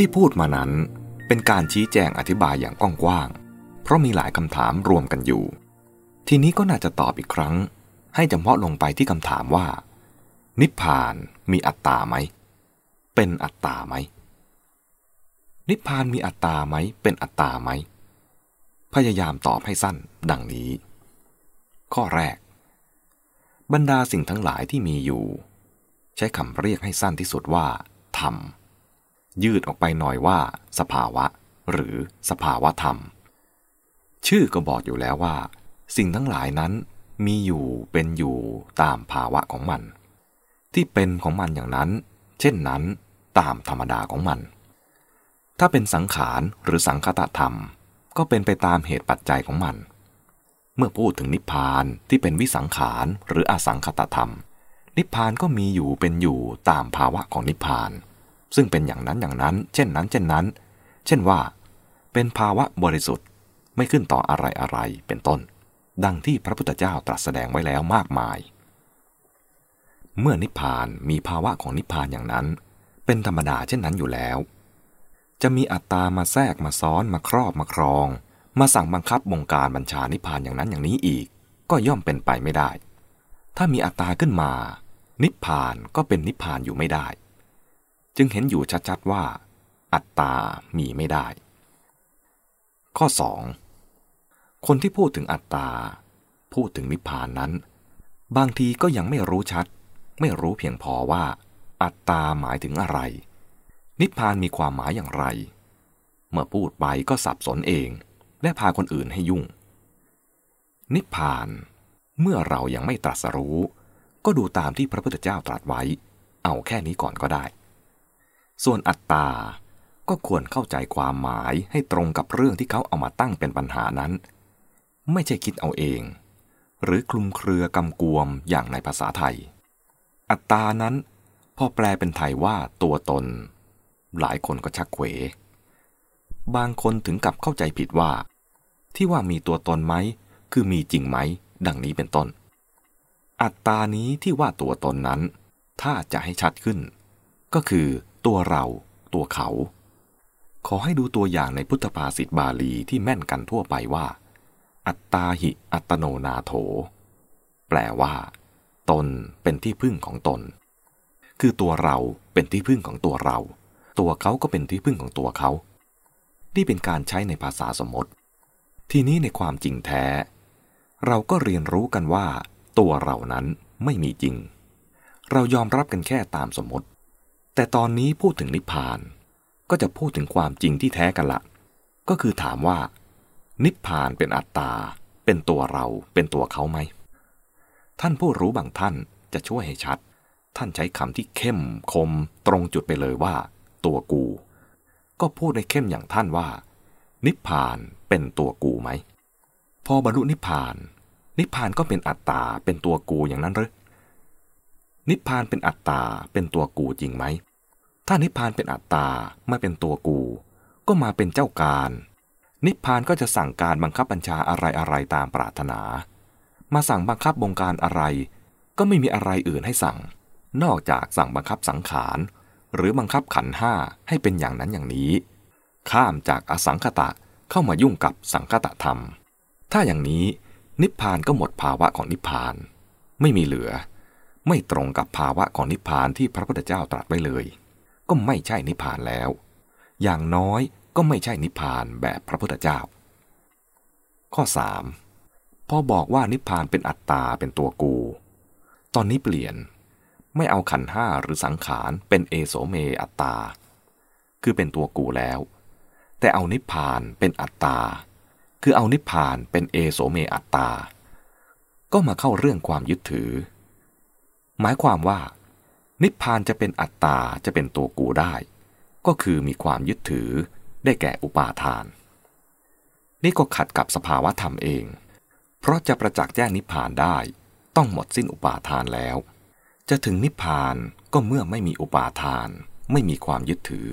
ที่พูดมานั้นเป็นการชี้แจงอธิบายอย่างกว้างๆ เพราะมีหลายคำถามรวมกันอยู่ ทีนี้ก็น่าจะตอบอีกครั้ง ให้จำเพาะลงไปที่คำถามว่า นิพพานมีอัตตาไหม เป็นอัตตาไหม นิพพานมีอัตตาไหม เป็นอัตตาไหม พยายามตอบให้สั้น ดังนี้ ข้อแรก บรรดาสิ่งทั้งหลายที่มีอยู่ ใช้คำเรียกให้สั้นที่สุดว่าธรรม ยืดออกไปหน่อยว่า สภาวะ หรือสภาวะธรรม ชื่อก็บอกอยู่แล้วว่า สิ่งทั้งหลายนั้นมีอยู่เป็นอยู่ตามภาวะของมัน ที่เป็นของมันอย่างนั้น เช่นนั้นตามธรรมดาของมัน ถ้าเป็นสังขารหรือสังคตธรรม ก็เป็นไปตามเหตุปัจจัยของมัน เมื่อพูดถึงนิพพานที่เป็นวิสังขารหรืออสังคตธรรม นิพพานก็มีอยู่เป็นอยู่ตามภาวะของนิพพาน ซึ่งเป็นอย่างนั้นอย่างนั้น เช่นนั้น เช่นนั้น เช่นว่า เป็นภาวะบริสุทธิ์ไม่ขึ้นต่ออะไรอะไรเป็นต้น ดังที่พระพุทธเจ้าตรัสแสดงไว้แล้วมากมาย เมื่อนิพพานมีภาวะของนิพพานอย่างนั้น เป็นธรรมดาเช่นนั้นอยู่แล้ว จะมีอัตตามาแทรกมาซ้อนมาครอบมาครอง มาสั่งบังคับบงการบัญชานิพพานอย่างนั้นอย่างนี้อีก ก็ย่อมเป็นไปไม่ได้ ถ้ามีอัตตาขึ้นมา นิพพานก็เป็นนิพพานอยู่ไม่ได้ จึงเห็นอยู่ชัดๆว่า อัตตามีไม่ได้ ข้อ 2. คนที่พูดถึงอัตตา พูดถึงนิพพานนั้น บางทีก็ยังไม่รู้ชัด ไม่รู้เพียงพอว่า อัตตาหมายถึงอะไร นิพพานมีความหมายอย่างไร เมื่อพูดไปก็สับสนเอง และพาคนอื่นให้ยุ่ง นิพพานเมื่อเรายังไม่ตรัสรู้ ก็ดูตามที่พระพุทธเจ้าตรัสไว้ เอาแค่นี้ก่อนก็ได้ ส่วนอัตตา ก็ควรเข้าใจความหมายให้ตรงกับเรื่องที่เขาเอามาตั้งเป็นปัญหานั้น ไม่ใช่คิดเอาเอง หรือคลุมเครือกำกวมอย่างในภาษาไทย อัตตานั้น พอแปลเป็นไทยว่าตัวตน หลายคนก็ชักเขว บางคนถึงกับเข้าใจผิดว่า ที่ว่ามีตัวตนไหม คือมีจริงไหม ดังนี้เป็นต้น อัตตานี้ที่ว่าตัวตนนั้น ถ้าจะให้ชัดขึ้น ก็คือ ตัวเรา ตัวเขา ขอให้ดูตัวอย่างในพุทธภาษิตบาลีที่แม่นกันทั่วไปว่า อัตตาหิอัตโนนาโถ แปลว่า ตนเป็นที่พึ่งของตน คือตัวเราเป็นที่พึ่งของตัวเรา ตัวเขาก็เป็นที่พึ่งของตัวเขา นี่เป็นการใช้ในภาษาสมมติ ทีนี้ในความจริงแท้ เราก็เรียนรู้กันว่า ตัวเรานั้นไม่มีจริง เรายอมรับกันแค่ตามสมมติ แต่ตอนนี้พูดถึงนิพพาน ก็จะพูดถึงความจริงที่แท้กันละ ก็คือถามว่า นิพพานเป็นอัตตา เป็นตัวเรา เป็นตัวเขาไหม ท่านผู้รู้บางท่านจะช่วยให้ชัด ท่านใช้คำที่เข้มคมตรงจุดไปเลยว่า ตัวกู ก็พูดในเข้มอย่างท่านว่า นิพพานเป็นตัวกูไหม พอบรรลุนิพพาน นิพพานก็เป็นอัตตา เป็นตัวกูอย่างนั้นหรือนิพพานเป็นอัตตา เป็นตัวกูจริงไหม ถ้านิพพานเป็นอัตตาไม่เป็นตัวกู ก็มาเป็นเจ้าการ นิพพานก็จะสั่งการบังคับบัญชาอะไรอะไรตามปรารถนา มาสั่งบังคับบงการอะไร ก็ไม่มีอะไรอื่นให้สั่ง นอกจากสั่งบังคับสังขาร หรือบังคับขันห้าให้เป็นอย่างนั้นอย่างนี้ ข้ามจากอสังคตะเข้ามายุ่งกับสังคตะธรรม ถ้าอย่างนี้นิพพานก็หมดภาวะของนิพพาน ไม่มีเหลือ ไม่ตรงกับภาวะของนิพพานที่พระพุทธเจ้าตรัสไว้เลย ก็ไม่ใช่นิพพานแล้ว อย่างน้อยก็ไม่ใช่นิพพานแบบพระพุทธเจ้า ข้อ 3. พอบอกว่านิพพานเป็นอัตตาเป็นตัวกู ตอนนี้เปลี่ยนไม่เอาขันห้าหรือสังขารเป็นเอโสเมอัตตา คือเป็นตัวกูแล้ว แต่เอานิพพานเป็นอัตตา คือเอานิพพานเป็นเอโสเมอัตตา ก็มาเข้าเรื่องความยึดถือ หมายความว่า นิพพานจะเป็นอัตตาจะเป็นตัวกูได้ ก็คือมีความยึดถือได้แก่อุปาทาน นี่ก็ขัดกับสภาวะธรรมเอง เพราะจะประจักษ์แจ้งนิพพานได้ ต้องหมดสิ้นอุปาทานแล้ว จะถึงนิพพานก็เมื่อไม่มีอุปาทาน ไม่มีความยึดถือ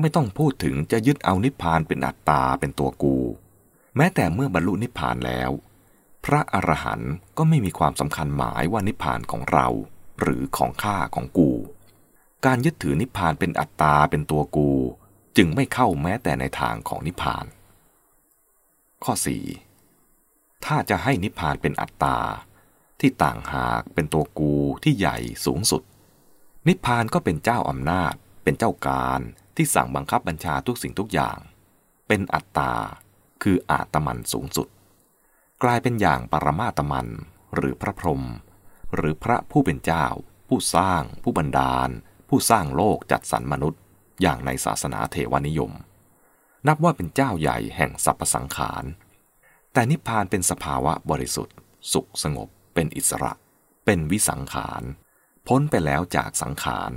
ไม่ต้องพูดถึงจะยึดเอานิพพานเป็นอัตตาเป็นตัวกู แม้แต่เมื่อบรรลุนิพพานแล้ว พระอรหันต์ก็ไม่มีความสำคัญหมายว่านิพพานของเรา หรือของข้าของกู การยึดถือนิพพานเป็นอัตตาเป็นตัวกู จึงไม่เข้าแม้แต่ในทางของนิพพาน ข้อ 4. ถ้าจะให้นิพพานเป็นอัตตา ที่ต่างหากเป็นตัวกูที่ใหญ่สูงสุด นิพพานก็เป็นเจ้าอำนาจ เป็นเจ้าการที่สั่งบังคับบัญชาทุกสิ่งทุกอย่าง เป็นอัตตา คืออาตมันสูงสุด กลายเป็นอย่างปรมาตมันหรือพระพรหม หรือพระผู้เป็นเจ้า ผู้สร้าง ผู้บันดาล ผู้สร้างโลกจัดสรรมนุษย์ อย่างในศาสนาเทวนิยม นับว่าเป็นเจ้าใหญ่แห่งสรรพสังขาร แต่นิพพานเป็นสภาวะบริสุทธิ์ สุขสงบ เป็นอิสระ เป็นวิสังขาร พ้นไปแล้วจากสังขาร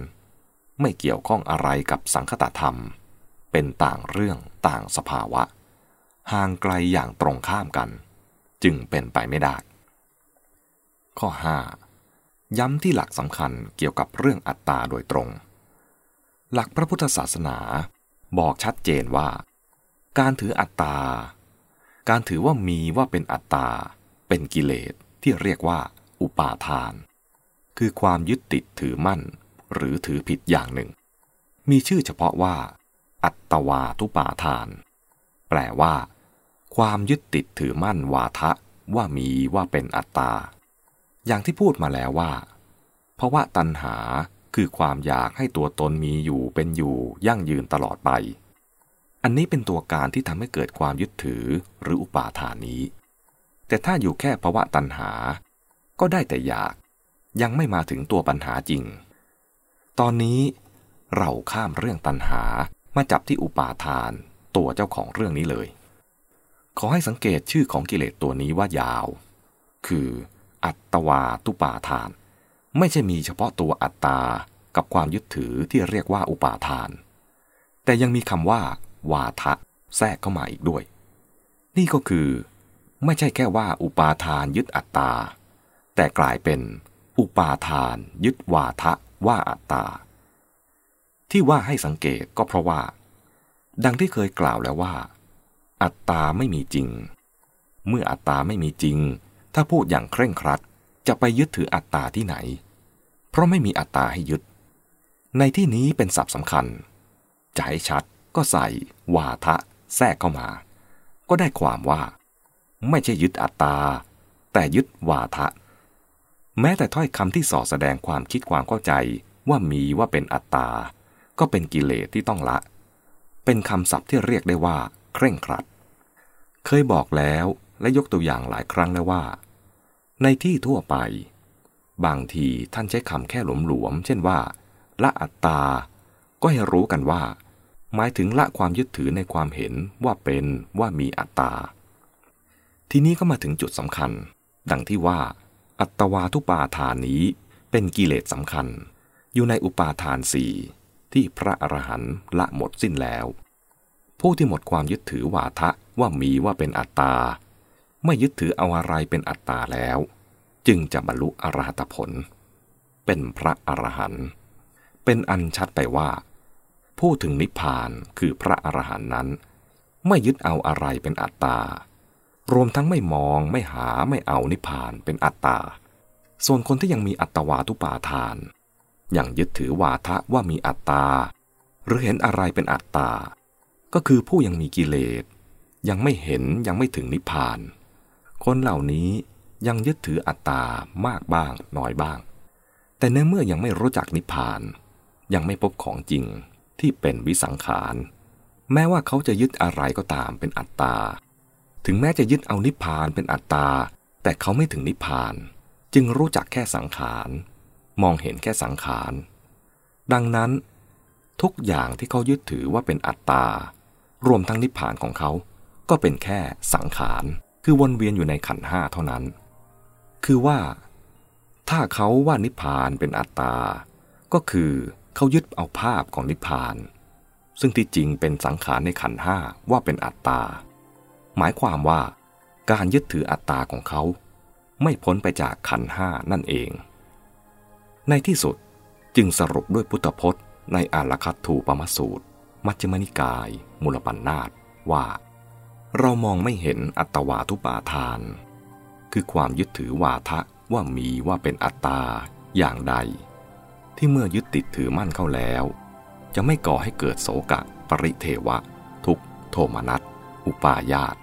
ไม่เกี่ยวข้องอะไรกับสังคตธรรม เป็นต่างเรื่องต่างสภาวะ ห่างไกลอย่างตรงข้ามกัน จึงเป็นไปไม่ได้ ข้อ 5. ย้ำที่หลักสำคัญเกี่ยวกับเรื่องอัตตาโดยตรง หลักพระพุทธศาสนาบอกชัดเจนว่า การถืออัตตา การถือว่ามีว่าเป็นอัตตา เป็นกิเลสที่เรียกว่า อุปาทาน คือความยึดติดถือมั่น หรือถือผิดอย่างหนึ่ง มีชื่อเฉพาะว่า อัตตวาทุปาทาน แปลว่า ความยึดติดถือมั่นวาทะว่ามีว่าเป็นอัตตา อย่างที่พูดมาแล้วว่าเพราะว่าตัณหาคือความอยากให้ตัวตนมีอยู่เป็นอยู่ยั่งยืนตลอดไป อันนี้เป็นตัวการที่ทำให้เกิดความยึดถือหรืออุปาทานนี้ แต่ถ้าอยู่แค่ภาวะตัณหา ก็ได้แต่อยากยังไม่มาถึงตัวปัญหาจริง ตอนนี้เราข้ามเรื่องตัณหามาจับที่อุปาทาน ตัวเจ้าของเรื่องนี้เลย ขอให้สังเกตชื่อของกิเลสตัวนี้ว่ายาว คือ อัตตวาตุปาทาน ไม่ใช่มีเฉพาะตัวอัตตา กับความยึดถือที่เรียกว่าอุปาทาน แต่ยังมีคำว่า วาทะแทรกเข้ามาอีกด้วย นี่ก็คือ ไม่ใช่แค่ว่าอุปาทานยึดอัตตา แต่กลายเป็นอุปาทานยึดวาทะว่าอัตตา ที่ว่าให้สังเกตก็เพราะว่า ดังที่เคยกล่าวแล้วว่า อัตตาไม่มีจริง เมื่ออัตตาไม่มีจริง ถ้าพูดอย่างเคร่งครัดจะไปยึดถืออัตตาที่ไหน เพราะไม่มีอัตตาให้ยึด ในที่นี้เป็นศัพท์สำคัญ จะให้ชัดก็ใส่ วาทะ แทรกเข้ามา ก็ได้ความว่า ไม่ใช่ยึดอัตตา แต่ยึดวาทะ แม้แต่ถ้อยคำที่ส่อแสดงความคิดความเข้าใจว่ามีว่าเป็นอัตตา ก็เป็นกิเลสที่ต้องละ เป็นคำศัพท์ที่เรียกได้ว่า เคร่งครัด เคยบอกแล้วและยกตัวอย่างหลายครั้งแล้วว่า ในที่ทั่วไป บางทีท่านใช้คำแค่หลวมๆ เช่นว่า ละอัตตา ก็ให้รู้กันว่า หมายถึงละความยึดถือในความเห็นว่าเป็นว่ามีอัตตา ทีนี้ก็มาถึงจุดสำคัญ ดังที่ว่า อัตวาทุปาทานนี้เป็นกิเลสสำคัญ อยู่ในอุปาทานสี่ที่พระอรหันต์ละหมดสิ้นแล้ว ผู้ที่หมดความยึดถือวาทะว่ามีว่าเป็นอัตตา ไม่ยึดถือเอาอะไรเป็นอัตตาแล้ว จึงจะบรรลุอรหัตผล เป็นพระอรหันต์เป็นอันชัดไปว่า ผู้ถึงนิพพานคือพระอรหันต์นั้น ไม่ยึดเอาอะไรเป็นอัตตารวมทั้งไม่มองไม่หาไม่เอานิพพานเป็นอัตตา ส่วนคนที่ยังมีอัตวาทุปาทาน ยังยึดถือวาทะว่ามีอัตตา หรือเห็นอะไรเป็นอัตตา ก็คือผู้ยังมีกิเลส ยังไม่เห็นยังไม่ถึงนิพพาน คนเหล่านี้ยังยึดถืออัตตามากบ้างน้อยบ้าง แต่ในเมื่อยังไม่รู้จักนิพพาน ยังไม่พบของจริงที่เป็นวิสังขาร แม้ว่าเขาจะยึดอะไรก็ตามเป็นอัตตา ถึงแม้จะยึดเอานิพพานเป็นอัตตา แต่เขาไม่ถึงนิพพาน จึงรู้จักแค่สังขาร มองเห็นแค่สังขาร ดังนั้น ทุกอย่างที่เขายึดถือว่าเป็นอัตตารวมทั้งนิพพานของเขาก็เป็นแค่สังขาร คือวนเวียนอยู่ในขันห้าเท่านั้น คือว่า ถ้าเขาว่านิพพานเป็นอัตตา ก็คือเขายึดเอาภาพของนิพพาน ซึ่งที่จริงเป็นสังขารในขันห้าว่าเป็นอัตตา หมายความว่า การยึดถืออัตตาของเขา ไม่พ้นไปจากขันห้านั่นเอง ในที่สุดจึงสรุปด้วยพุทธพจน์ในอาลคัตถูปมสูตร มัจจมนิกาย มูลปัญนาตว่า เรามองไม่เห็นอัตวาทุปาทาน คือความยึดถือวาทะว่ามีว่าเป็นอัตตาอย่างใด ที่เมื่อยึดติดถือมั่นเข้าแล้ว จะไม่ก่อให้เกิดโศกะ ปริเทวะ ทุกโทมนัส อุปาญาต